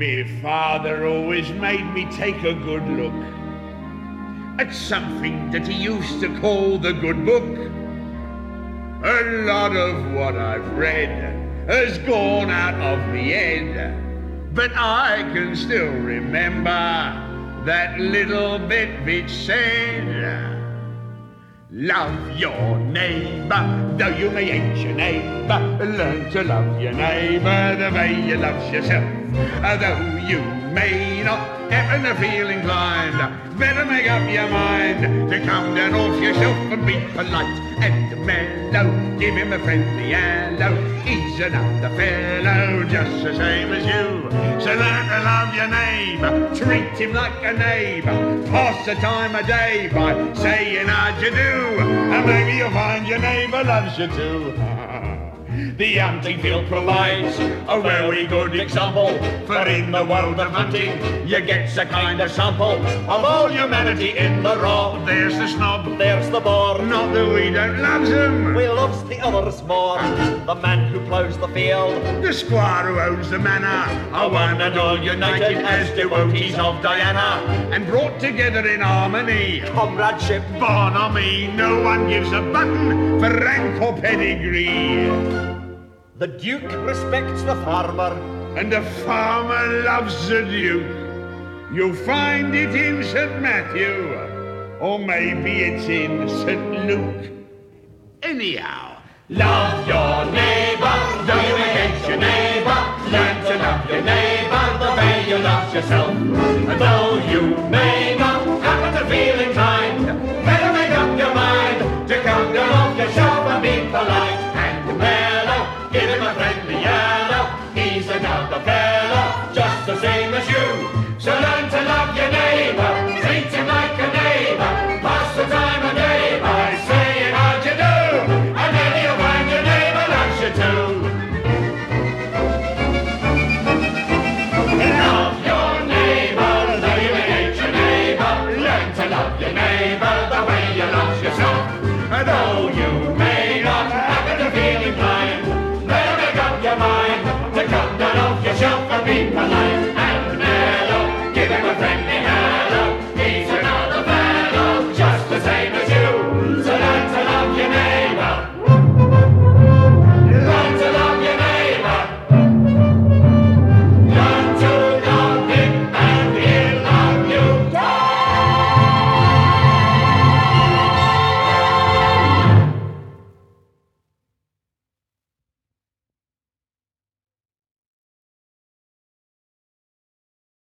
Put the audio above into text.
Me father always made me take a good look at something that he used to call the good book. A lot of what I've read has gone out of me head, but I can still remember that little bit which said, Love your neighbour, though you may hate your neighbour. Learn to love your neighbour the way you love yourself. Though you may not to feel inclined, better make up your mind to come down off yourself and be polite and mellow. Give him a friendly hello. He's another fellow just the same as you. So learn to love your neighbour, treat him like a neighbour. Pass the time of day by saying how you do, and maybe you'll find your neighbour loves you too. The hunting field provides a very good example, for in the world of hunting, you get a kind of sample of all humanity in the raw. There's the snob, There's the bore. not that we don't love them. We loves the others more. The man who ploughs the field. The squire who owns the manor are one and all united as devotees of Diana and brought together in harmony. Comradeship. Bonhomie, no one gives a button for rank or pedigree. The Duke respects the farmer. And the farmer loves the Duke. You'll find it in St. Matthew, or maybe it's in St. Luke. Anyhow, love your neighbor, though you hate your neighbor. Learn to love your neighbor the way you love yourself. And though you I know And oh, you